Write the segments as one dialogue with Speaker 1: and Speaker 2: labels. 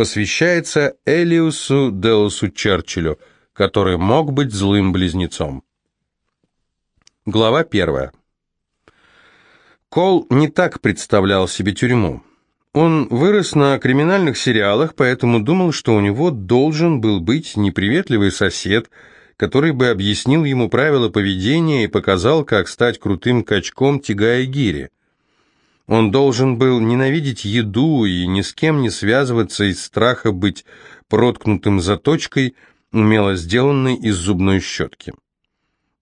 Speaker 1: посвящается Элиусу Деусу Черчиллю, который мог быть злым близнецом. Глава первая. Кол не так представлял себе тюрьму. Он вырос на криминальных сериалах, поэтому думал, что у него должен был быть неприветливый сосед, который бы объяснил ему правила поведения и показал, как стать крутым качком, тягая гири. Он должен был ненавидеть еду и ни с кем не связываться из страха быть проткнутым заточкой, умело сделанной из зубной щетки.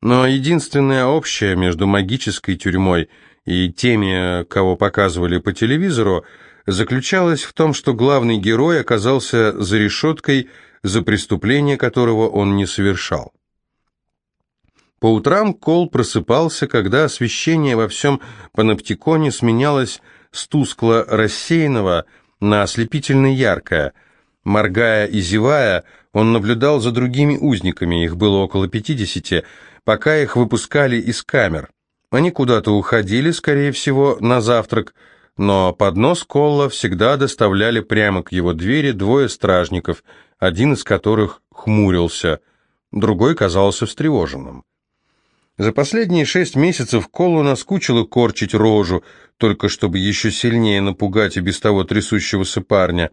Speaker 1: Но единственное общее между магической тюрьмой и теми, кого показывали по телевизору, заключалось в том, что главный герой оказался за решеткой, за преступление которого он не совершал. По утрам Кол просыпался, когда освещение во всем паноптиконе сменялось с тускло рассеянного на ослепительно яркое. Моргая и зевая, он наблюдал за другими узниками, их было около пятидесяти, пока их выпускали из камер. Они куда-то уходили, скорее всего, на завтрак, но поднос Колла всегда доставляли прямо к его двери двое стражников, один из которых хмурился, другой казался встревоженным. За последние шесть месяцев Колу наскучило корчить рожу, только чтобы еще сильнее напугать и без того трясущегося парня.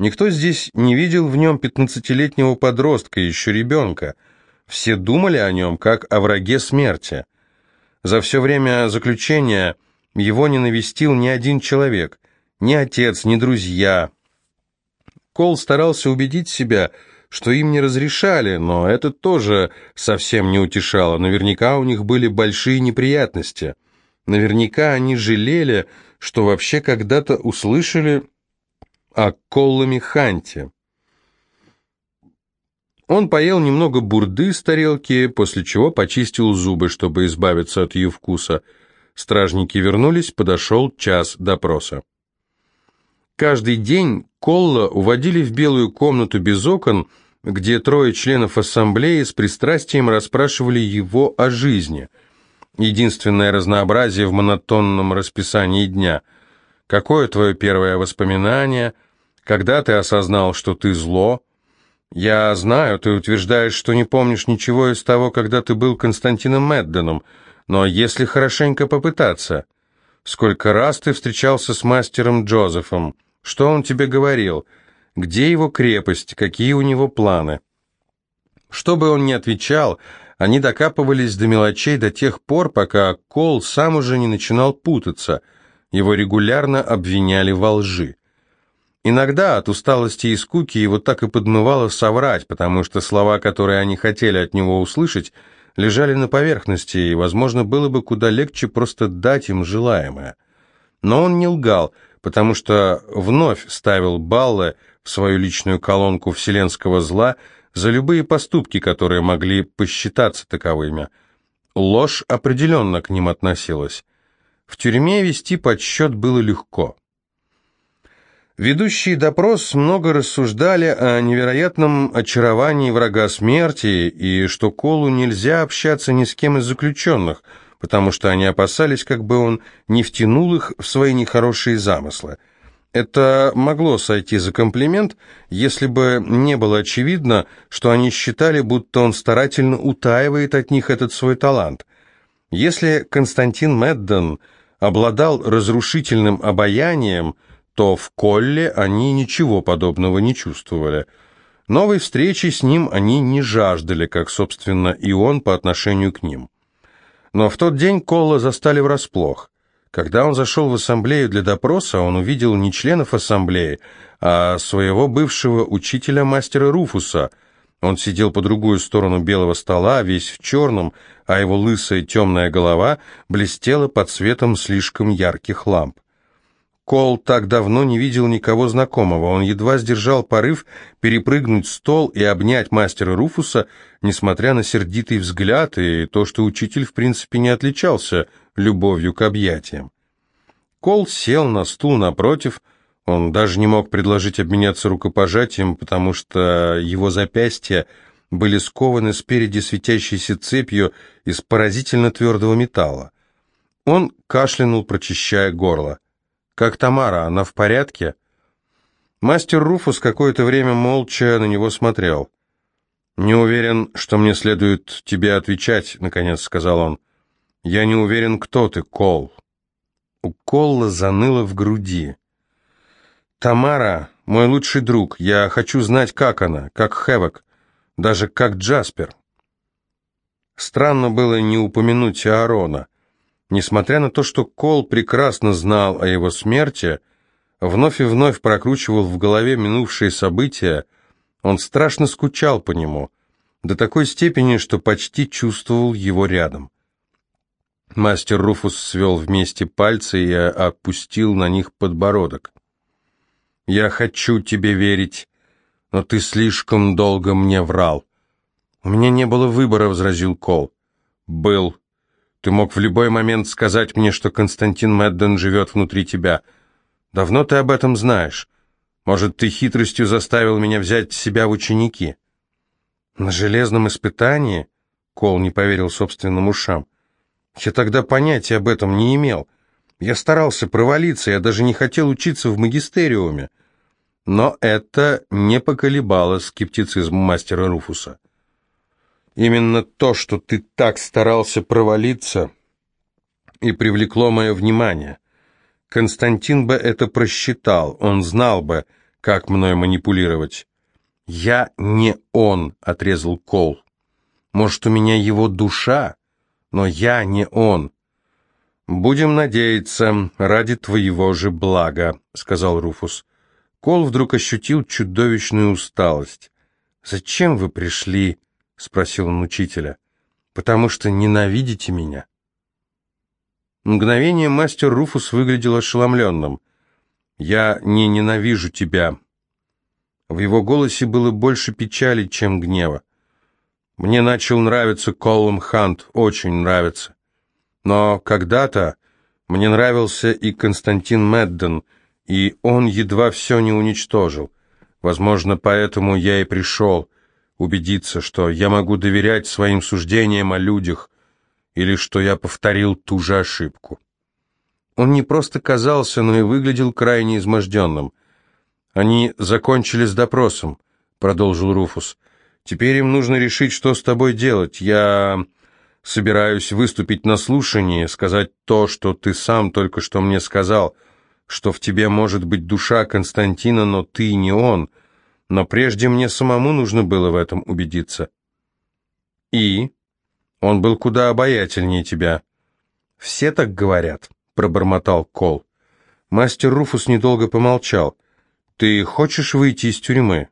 Speaker 1: Никто здесь не видел в нем пятнадцатилетнего подростка, еще ребенка. Все думали о нем, как о враге смерти. За все время заключения его не навестил ни один человек, ни отец, ни друзья. Кол старался убедить себя, что им не разрешали, но это тоже совсем не утешало. Наверняка у них были большие неприятности. Наверняка они жалели, что вообще когда-то услышали о Колламе Ханте. Он поел немного бурды с тарелки, после чего почистил зубы, чтобы избавиться от ее вкуса. Стражники вернулись, подошел час допроса. Каждый день Колла уводили в белую комнату без окон, где трое членов ассамблеи с пристрастием расспрашивали его о жизни. Единственное разнообразие в монотонном расписании дня. Какое твое первое воспоминание? Когда ты осознал, что ты зло? Я знаю, ты утверждаешь, что не помнишь ничего из того, когда ты был Константином Медденом, но если хорошенько попытаться... Сколько раз ты встречался с мастером Джозефом? Что он тебе говорил? Где его крепость? Какие у него планы? Что бы он ни отвечал, они докапывались до мелочей до тех пор, пока Кол сам уже не начинал путаться. Его регулярно обвиняли во лжи. Иногда от усталости и скуки его так и подмывало соврать, потому что слова, которые они хотели от него услышать, лежали на поверхности, и, возможно, было бы куда легче просто дать им желаемое. Но он не лгал, потому что вновь ставил баллы в свою личную колонку вселенского зла за любые поступки, которые могли посчитаться таковыми. Ложь определенно к ним относилась. В тюрьме вести подсчет было легко. Ведущие допрос много рассуждали о невероятном очаровании врага смерти и что Колу нельзя общаться ни с кем из заключенных, потому что они опасались, как бы он не втянул их в свои нехорошие замыслы. Это могло сойти за комплимент, если бы не было очевидно, что они считали, будто он старательно утаивает от них этот свой талант. Если Константин Медден обладал разрушительным обаянием – то в Колле они ничего подобного не чувствовали. Новой встречи с ним они не жаждали, как, собственно, и он по отношению к ним. Но в тот день Колла застали врасплох. Когда он зашел в ассамблею для допроса, он увидел не членов ассамблеи, а своего бывшего учителя мастера Руфуса. Он сидел по другую сторону белого стола, весь в черном, а его лысая темная голова блестела под светом слишком ярких ламп. Кол так давно не видел никого знакомого. Он едва сдержал порыв перепрыгнуть стол и обнять мастера Руфуса, несмотря на сердитый взгляд и то, что учитель в принципе не отличался любовью к объятиям. Кол сел на стул напротив, он даже не мог предложить обменяться рукопожатием, потому что его запястья были скованы спереди светящейся цепью из поразительно твердого металла. Он кашлянул, прочищая горло. «Как Тамара, она в порядке?» Мастер Руфус какое-то время молча на него смотрел. «Не уверен, что мне следует тебе отвечать», — наконец сказал он. «Я не уверен, кто ты, Кол». У Колла заныло в груди. «Тамара, мой лучший друг, я хочу знать, как она, как Хэвок, даже как Джаспер». Странно было не упомянуть Аарона. Несмотря на то, что Кол прекрасно знал о его смерти, вновь и вновь прокручивал в голове минувшие события, он страшно скучал по нему, до такой степени, что почти чувствовал его рядом. Мастер Руфус свел вместе пальцы и опустил на них подбородок. «Я хочу тебе верить, но ты слишком долго мне врал». «У меня не было выбора», — возразил Кол. «Был. Ты мог в любой момент сказать мне, что Константин Медден живет внутри тебя. Давно ты об этом знаешь. Может, ты хитростью заставил меня взять себя в ученики?» «На железном испытании?» Кол не поверил собственным ушам. «Я тогда понятия об этом не имел. Я старался провалиться, я даже не хотел учиться в магистериуме». Но это не поколебало скептицизм мастера Руфуса. «Именно то, что ты так старался провалиться, и привлекло мое внимание. Константин бы это просчитал, он знал бы, как мной манипулировать. «Я не он», — отрезал Кол. «Может, у меня его душа, но я не он». «Будем надеяться, ради твоего же блага», — сказал Руфус. Кол вдруг ощутил чудовищную усталость. «Зачем вы пришли?» — спросил он учителя. «Потому что ненавидите меня». Мгновение мастер Руфус выглядел ошеломленным. «Я не ненавижу тебя». В его голосе было больше печали, чем гнева. «Мне начал нравиться Колум Хант, очень нравится. Но когда-то мне нравился и Константин Медден, и он едва все не уничтожил. Возможно, поэтому я и пришел убедиться, что я могу доверять своим суждениям о людях, или что я повторил ту же ошибку. Он не просто казался, но и выглядел крайне изможденным. «Они закончили с допросом», — продолжил Руфус. «Теперь им нужно решить, что с тобой делать. Я собираюсь выступить на слушании, сказать то, что ты сам только что мне сказал, что в тебе может быть душа Константина, но ты не он. Но прежде мне самому нужно было в этом убедиться». «И?» Он был куда обаятельнее тебя. Все так говорят, пробормотал Кол. Мастер Руфус недолго помолчал. Ты хочешь выйти из тюрьмы?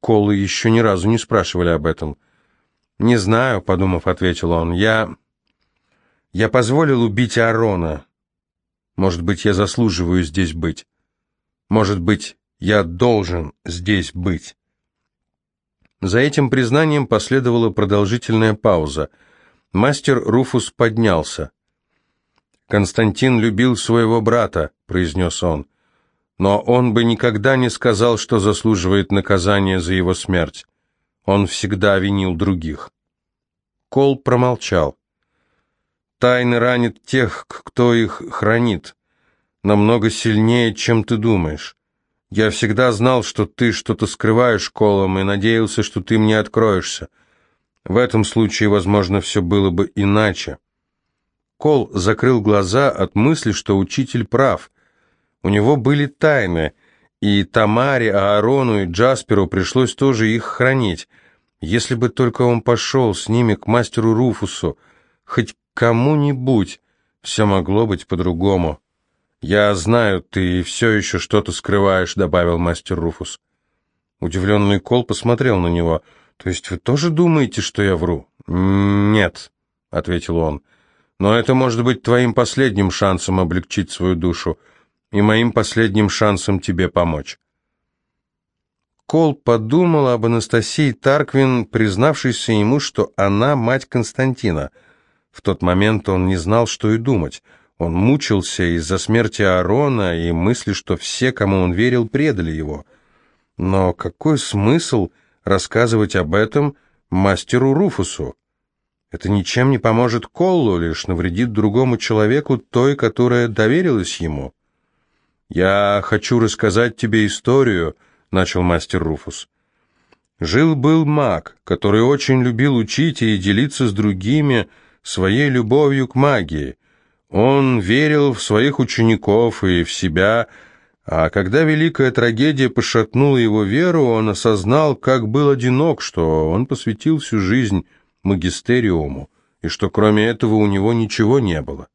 Speaker 1: Колы еще ни разу не спрашивали об этом. Не знаю, подумав, ответил он. Я я позволил убить Арона. Может быть, я заслуживаю здесь быть. Может быть, я должен здесь быть. За этим признанием последовала продолжительная пауза. Мастер Руфус поднялся. «Константин любил своего брата», — произнес он, «но он бы никогда не сказал, что заслуживает наказания за его смерть. Он всегда винил других». Кол промолчал. «Тайны ранят тех, кто их хранит, намного сильнее, чем ты думаешь. Я всегда знал, что ты что-то скрываешь, Колом, и надеялся, что ты мне откроешься. В этом случае, возможно, все было бы иначе. Кол закрыл глаза от мысли, что учитель прав. У него были тайны, и Тамаре, Аарону и Джасперу пришлось тоже их хранить. Если бы только он пошел с ними к мастеру Руфусу, хоть кому-нибудь, все могло быть по-другому. «Я знаю, ты все еще что-то скрываешь», — добавил мастер Руфус. Удивленный Кол посмотрел на него. «То есть вы тоже думаете, что я вру?» «Нет», — ответил он. «Но это может быть твоим последним шансом облегчить свою душу и моим последним шансом тебе помочь». Кол подумал об Анастасии Тарквин, признавшейся ему, что она мать Константина. В тот момент он не знал, что и думать — он мучился из-за смерти Аарона и мысли, что все, кому он верил, предали его. Но какой смысл рассказывать об этом мастеру Руфусу? Это ничем не поможет Коллу, лишь навредит другому человеку, той, которая доверилась ему. «Я хочу рассказать тебе историю», — начал мастер Руфус. «Жил-был маг, который очень любил учить и делиться с другими своей любовью к магии. Он верил в своих учеников и в себя, а когда великая трагедия пошатнула его веру, он осознал, как был одинок, что он посвятил всю жизнь магистериуму, и что кроме этого у него ничего не было.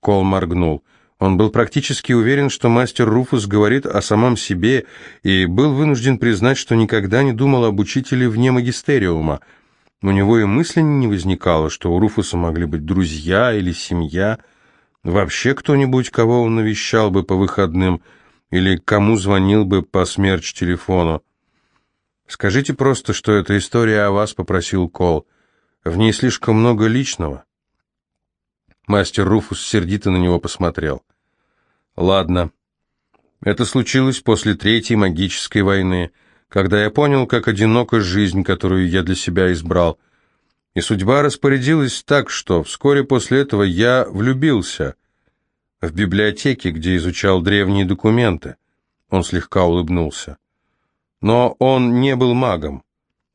Speaker 1: Кол моргнул. Он был практически уверен, что мастер Руфус говорит о самом себе, и был вынужден признать, что никогда не думал об учителе вне магистериума. У него и мысли не возникало, что у Руфуса могли быть друзья или семья, вообще кто-нибудь, кого он навещал бы по выходным, или кому звонил бы по смерч телефону. «Скажите просто, что это история о вас», — попросил Кол. «В ней слишком много личного». Мастер Руфус сердито на него посмотрел. «Ладно. Это случилось после Третьей магической войны, когда я понял, как одинока жизнь, которую я для себя избрал. И судьба распорядилась так, что вскоре после этого я влюбился в библиотеке, где изучал древние документы». Он слегка улыбнулся. Но он не был магом.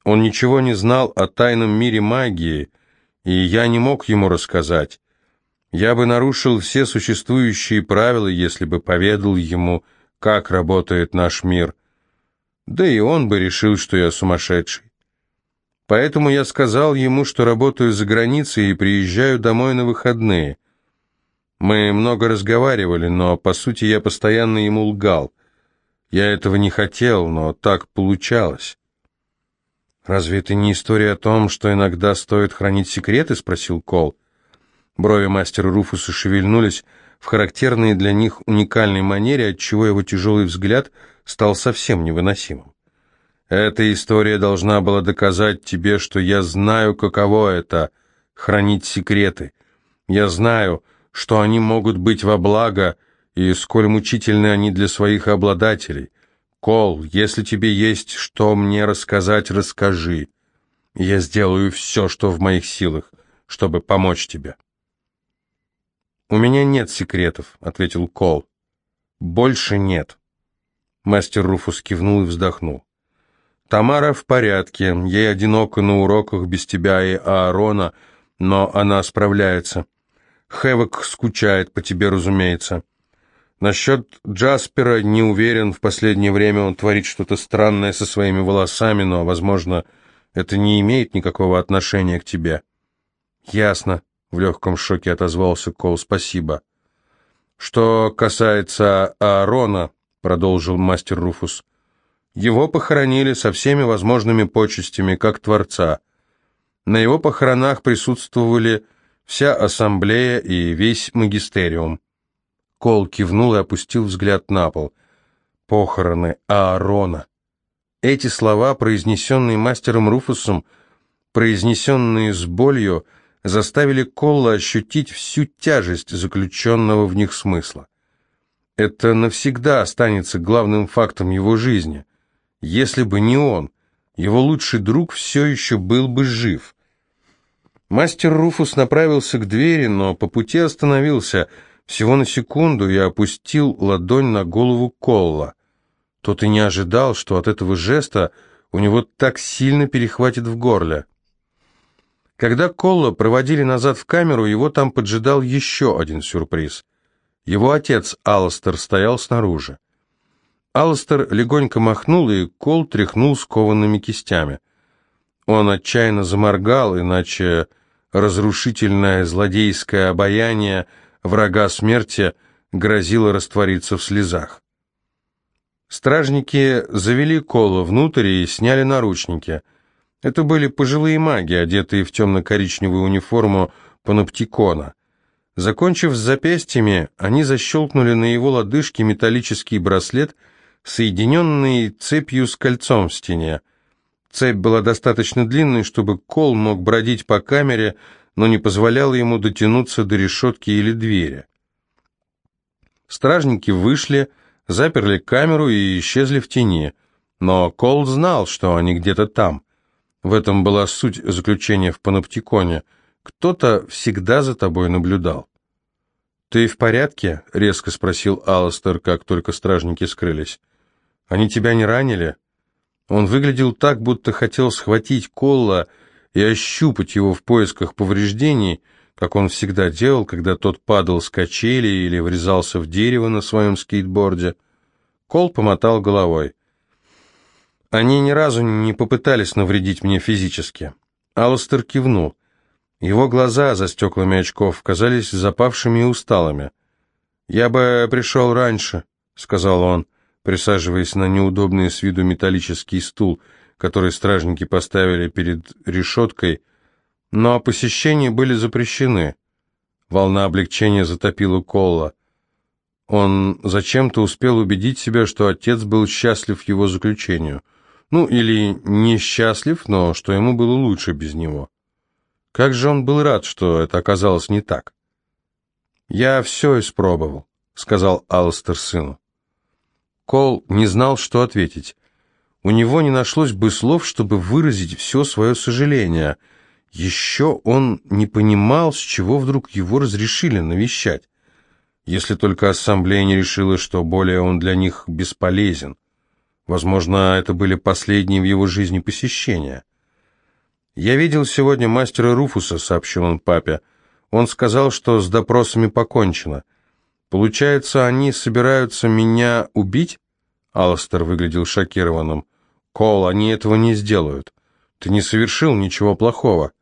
Speaker 1: Он ничего не знал о тайном мире магии, и я не мог ему рассказать. Я бы нарушил все существующие правила, если бы поведал ему, как работает наш мир. Да и он бы решил, что я сумасшедший. Поэтому я сказал ему, что работаю за границей и приезжаю домой на выходные. Мы много разговаривали, но, по сути, я постоянно ему лгал. Я этого не хотел, но так получалось. «Разве это не история о том, что иногда стоит хранить секреты?» — спросил Кол. Брови мастера Руфуса шевельнулись в характерной для них уникальной манере, отчего его тяжелый взгляд стал совсем невыносимым. «Эта история должна была доказать тебе, что я знаю, каково это — хранить секреты. Я знаю, что они могут быть во благо, и сколь мучительны они для своих обладателей. Кол, если тебе есть что мне рассказать, расскажи. Я сделаю все, что в моих силах, чтобы помочь тебе». «У меня нет секретов», — ответил Кол. «Больше нет». Мастер Руфус кивнул и вздохнул. «Тамара в порядке, ей одиноко на уроках без тебя и Аарона, но она справляется. Хэвок скучает по тебе, разумеется. Насчет Джаспера не уверен, в последнее время он творит что-то странное со своими волосами, но, возможно, это не имеет никакого отношения к тебе». «Ясно», в легком шоке отозвался Кол. «Спасибо». «Что касается Аарона», — продолжил мастер Руфус, — «его похоронили со всеми возможными почестями, как Творца. На его похоронах присутствовали вся ассамблея и весь магистериум». Кол кивнул и опустил взгляд на пол. «Похороны Аарона». Эти слова, произнесенные мастером Руфусом, произнесенные с болью, — заставили Колла ощутить всю тяжесть заключенного в них смысла. Это навсегда останется главным фактом его жизни. Если бы не он, его лучший друг все еще был бы жив. Мастер Руфус направился к двери, но по пути остановился всего на секунду и опустил ладонь на голову Колла. Тот и не ожидал, что от этого жеста у него так сильно перехватит в горле. Когда Колла проводили назад в камеру, его там поджидал еще один сюрприз. Его отец Алластер стоял снаружи. Алластер легонько махнул, и Кол тряхнул скованными кистями. Он отчаянно заморгал, иначе разрушительное злодейское обаяние врага смерти грозило раствориться в слезах. Стражники завели Кола внутрь и сняли наручники — это были пожилые маги, одетые в темно-коричневую униформу паноптикона. Закончив с запястьями, они защелкнули на его лодыжке металлический браслет, соединенный цепью с кольцом в стене. Цепь была достаточно длинной, чтобы Кол мог бродить по камере, но не позволяла ему дотянуться до решетки или двери. Стражники вышли, заперли камеру и исчезли в тени, но Кол знал, что они где-то там. В этом была суть заключения в паноптиконе. Кто-то всегда за тобой наблюдал. «Ты в порядке?» — резко спросил Алластер, как только стражники скрылись. «Они тебя не ранили?» Он выглядел так, будто хотел схватить Колла и ощупать его в поисках повреждений, как он всегда делал, когда тот падал с качели или врезался в дерево на своем скейтборде. Кол помотал головой. «Они ни разу не попытались навредить мне физически». Алластер кивнул. Его глаза за стеклами очков казались запавшими и усталыми. «Я бы пришел раньше», — сказал он, присаживаясь на неудобный с виду металлический стул, который стражники поставили перед решеткой, но посещения были запрещены. Волна облегчения затопила Колла. Он зачем-то успел убедить себя, что отец был счастлив его заключению. Ну, или несчастлив, но что ему было лучше без него. Как же он был рад, что это оказалось не так. «Я все испробовал», — сказал Алстер сыну. Кол не знал, что ответить. У него не нашлось бы слов, чтобы выразить все свое сожаление. Еще он не понимал, с чего вдруг его разрешили навещать, если только ассамблея не решила, что более он для них бесполезен. Возможно, это были последние в его жизни посещения. «Я видел сегодня мастера Руфуса», — сообщил он папе. «Он сказал, что с допросами покончено. Получается, они собираются меня убить?» Алластер выглядел шокированным. «Кол, они этого не сделают. Ты не совершил ничего плохого».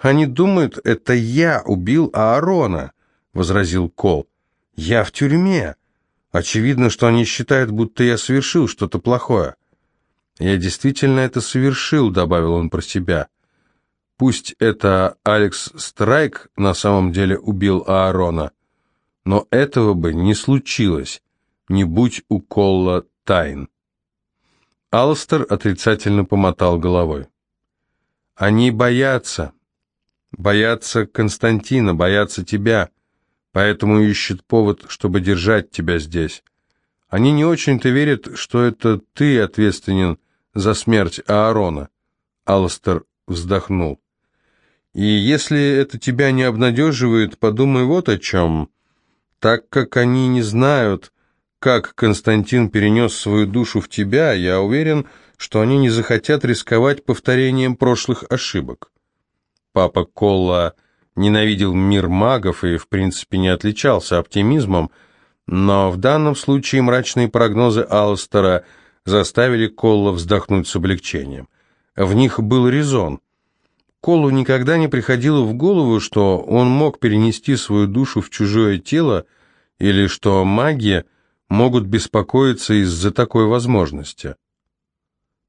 Speaker 1: «Они думают, это я убил Аарона», — возразил Кол. «Я в тюрьме. Очевидно, что они считают, будто я совершил что-то плохое». «Я действительно это совершил», — добавил он про себя. Пусть это Алекс Страйк на самом деле убил Аарона, но этого бы не случилось, не будь у Колла тайн. Алстер отрицательно помотал головой. «Они боятся. Боятся Константина, боятся тебя, поэтому ищут повод, чтобы держать тебя здесь. Они не очень-то верят, что это ты ответственен за смерть Аарона». Алстер вздохнул. И если это тебя не обнадеживает, подумай вот о чем. Так как они не знают, как Константин перенес свою душу в тебя, я уверен, что они не захотят рисковать повторением прошлых ошибок. Папа Колла ненавидел мир магов и, в принципе, не отличался оптимизмом, но в данном случае мрачные прогнозы Алстера заставили Колла вздохнуть с облегчением. В них был резон – Колу никогда не приходило в голову, что он мог перенести свою душу в чужое тело, или что маги могут беспокоиться из-за такой возможности.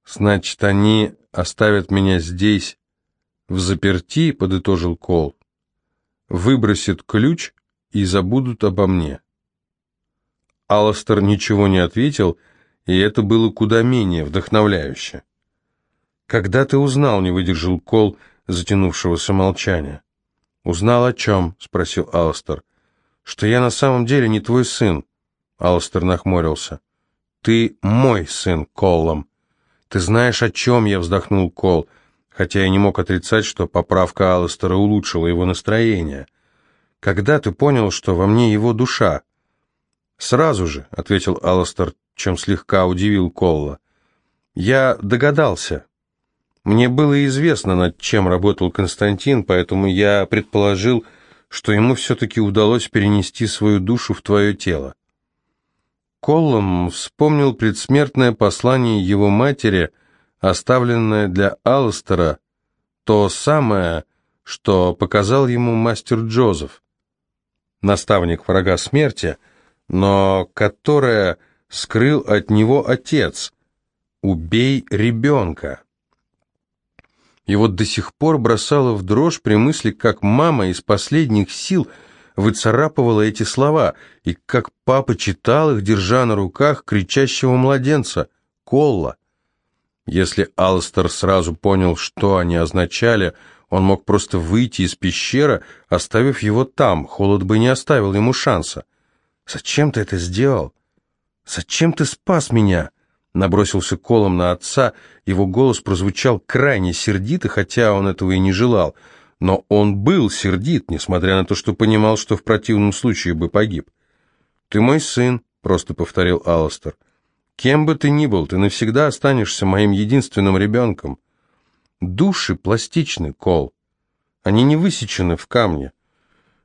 Speaker 1: «Значит, они оставят меня здесь, в заперти», — подытожил Кол. «Выбросят ключ и забудут обо мне». Алластер ничего не ответил, и это было куда менее вдохновляюще. «Когда ты узнал?» — не выдержал Кол — затянувшегося молчания. «Узнал о чем?» — спросил Алстер. «Что я на самом деле не твой сын». Алстер нахмурился. «Ты мой сын, Коллом». «Ты знаешь, о чем я?» — вздохнул Кол, хотя я не мог отрицать, что поправка Алстера улучшила его настроение. «Когда ты понял, что во мне его душа?» «Сразу же», — ответил Алстер, чем слегка удивил Колла. «Я догадался. Мне было известно, над чем работал Константин, поэтому я предположил, что ему все-таки удалось перенести свою душу в твое тело. Коллом вспомнил предсмертное послание его матери, оставленное для Алластера, то самое, что показал ему мастер Джозеф, наставник врага смерти, но которое скрыл от него отец «Убей ребенка». И вот до сих пор бросала в дрожь при мысли, как мама из последних сил выцарапывала эти слова, и как папа читал их, держа на руках кричащего младенца, Колла. Если Алстер сразу понял, что они означали, он мог просто выйти из пещеры, оставив его там, холод бы не оставил ему шанса. «Зачем ты это сделал? Зачем ты спас меня?» Набросился колом на отца, его голос прозвучал крайне сердито, хотя он этого и не желал. Но он был сердит, несмотря на то, что понимал, что в противном случае бы погиб. «Ты мой сын», — просто повторил Алластер. «Кем бы ты ни был, ты навсегда останешься моим единственным ребенком». Души пластичны, Кол. Они не высечены в камне.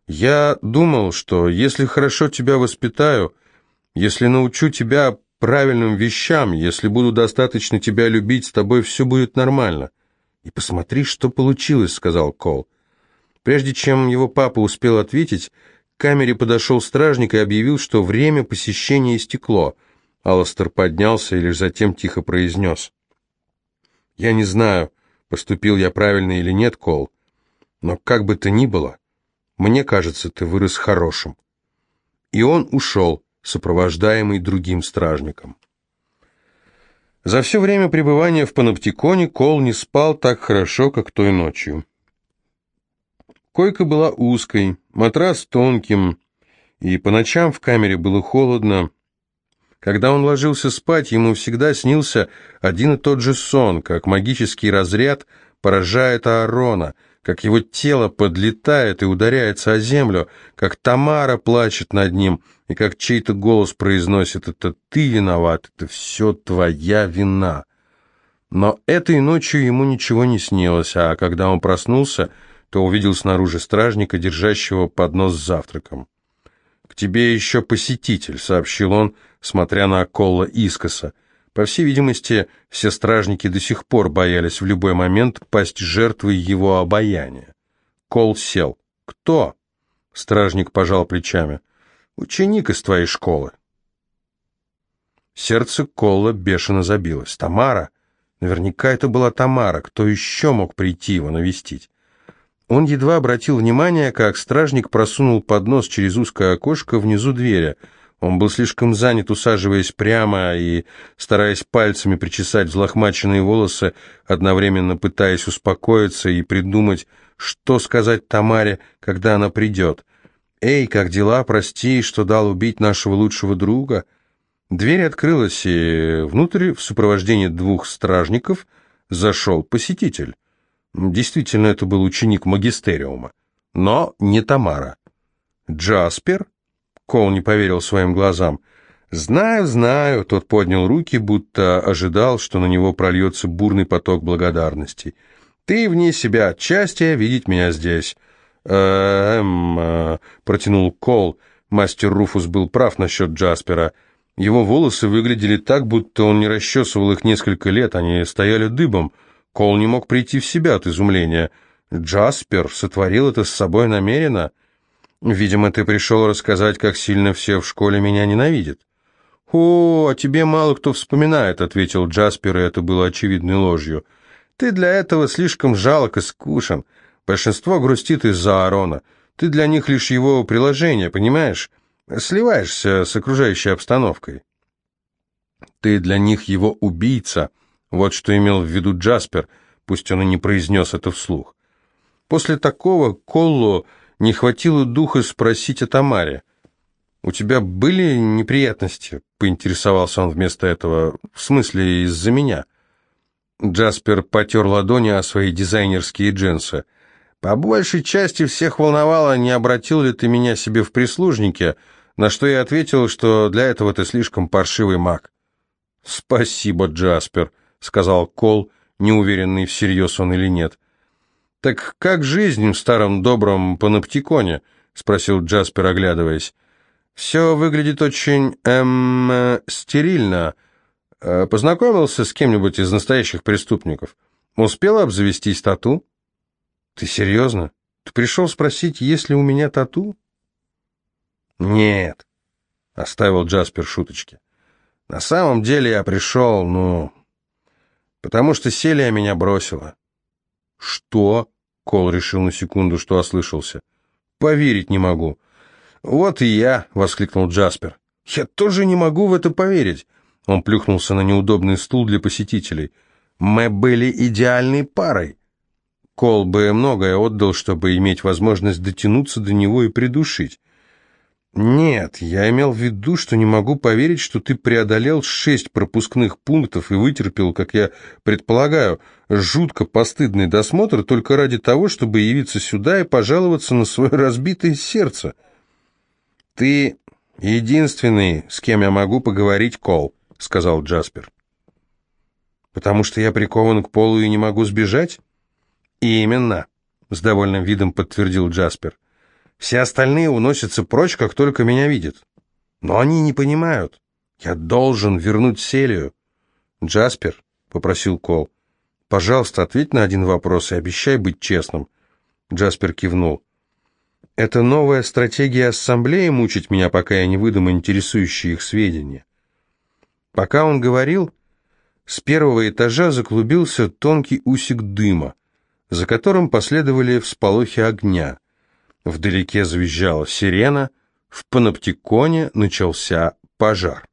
Speaker 1: Я думал, что если хорошо тебя воспитаю, если научу тебя правильным вещам, если буду достаточно тебя любить, с тобой все будет нормально. И посмотри, что получилось, сказал Кол. Прежде чем его папа успел ответить, к камере подошел стражник и объявил, что время посещения истекло. Алластер поднялся и лишь затем тихо произнес. «Я не знаю, поступил я правильно или нет, Кол, но как бы то ни было, мне кажется, ты вырос хорошим». И он ушел, сопровождаемый другим стражником. За все время пребывания в паноптиконе Кол не спал так хорошо, как той ночью. Койка была узкой, матрас тонким, и по ночам в камере было холодно. Когда он ложился спать, ему всегда снился один и тот же сон, как магический разряд поражает Аарона — как его тело подлетает и ударяется о землю, как Тамара плачет над ним, и как чей-то голос произносит «это ты виноват, это все твоя вина». Но этой ночью ему ничего не снилось, а когда он проснулся, то увидел снаружи стражника, держащего поднос с завтраком. «К тебе еще посетитель», — сообщил он, смотря на Колла искоса. По всей видимости, все стражники до сих пор боялись в любой момент пасть жертвой его обаяния. Кол сел. «Кто?» Стражник пожал плечами. «Ученик из твоей школы». Сердце Колла бешено забилось. «Тамара? Наверняка это была Тамара. Кто еще мог прийти его навестить?» Он едва обратил внимание, как стражник просунул поднос через узкое окошко внизу двери — он был слишком занят, усаживаясь прямо и стараясь пальцами причесать взлохмаченные волосы, одновременно пытаясь успокоиться и придумать, что сказать Тамаре, когда она придет. «Эй, как дела? Прости, что дал убить нашего лучшего друга». Дверь открылась, и внутрь, в сопровождении двух стражников, зашел посетитель. Действительно, это был ученик магистериума, но не Тамара. Джаспер Коул не поверил своим глазам. «Знаю, знаю», — тот поднял руки, будто ожидал, что на него прольется бурный поток благодарности. «Ты вне себя от счастья видеть меня здесь». «Эм...» э, — протянул Кол. Мастер Руфус был прав насчет Джаспера. Его волосы выглядели так, будто он не расчесывал их несколько лет, они стояли дыбом. Кол не мог прийти в себя от изумления. «Джаспер сотворил это с собой намеренно?» Видимо, ты пришел рассказать, как сильно все в школе меня ненавидят. «О, о тебе мало кто вспоминает», — ответил Джаспер, и это было очевидной ложью. «Ты для этого слишком жалок и скушен. Большинство грустит из-за Аарона. Ты для них лишь его приложение, понимаешь? Сливаешься с окружающей обстановкой». «Ты для них его убийца», — вот что имел в виду Джаспер, пусть он и не произнес это вслух. После такого Колло не хватило духа спросить о Тамаре. «У тебя были неприятности?» — поинтересовался он вместо этого. «В смысле, из-за меня?» Джаспер потер ладони о свои дизайнерские джинсы. «По большей части всех волновало, не обратил ли ты меня себе в прислужники, на что я ответил, что для этого ты слишком паршивый маг». «Спасибо, Джаспер», — сказал Кол, неуверенный, всерьез он или нет. «Так как жизнь в старом добром паноптиконе?» — спросил Джаспер, оглядываясь. «Все выглядит очень, эм, стерильно. Э, познакомился с кем-нибудь из настоящих преступников? Успел обзавестись тату?» «Ты серьезно? Ты пришел спросить, есть ли у меня тату?» «Нет», — оставил Джаспер шуточки. «На самом деле я пришел, ну, потому что Селия меня бросила». «Что?» Кол решил на секунду, что ослышался. «Поверить не могу». «Вот и я!» — воскликнул Джаспер. «Я тоже не могу в это поверить!» Он плюхнулся на неудобный стул для посетителей. «Мы были идеальной парой!» Кол бы многое отдал, чтобы иметь возможность дотянуться до него и придушить. Нет, я имел в виду, что не могу поверить, что ты преодолел шесть пропускных пунктов и вытерпел, как я предполагаю, жутко постыдный досмотр только ради того, чтобы явиться сюда и пожаловаться на свое разбитое сердце. Ты единственный, с кем я могу поговорить, Кол, сказал Джаспер. Потому что я прикован к полу и не могу сбежать? Именно, с довольным видом подтвердил Джаспер. Все остальные уносятся прочь, как только меня видят. Но они не понимают. Я должен вернуть Селию. Джаспер, — попросил Кол, — пожалуйста, ответь на один вопрос и обещай быть честным. Джаспер кивнул. Это новая стратегия ассамблеи мучить меня, пока я не выдам интересующие их сведения. Пока он говорил, с первого этажа заклубился тонкий усик дыма, за которым последовали всполохи огня. Вдалеке завизжала сирена, в паноптиконе начался пожар.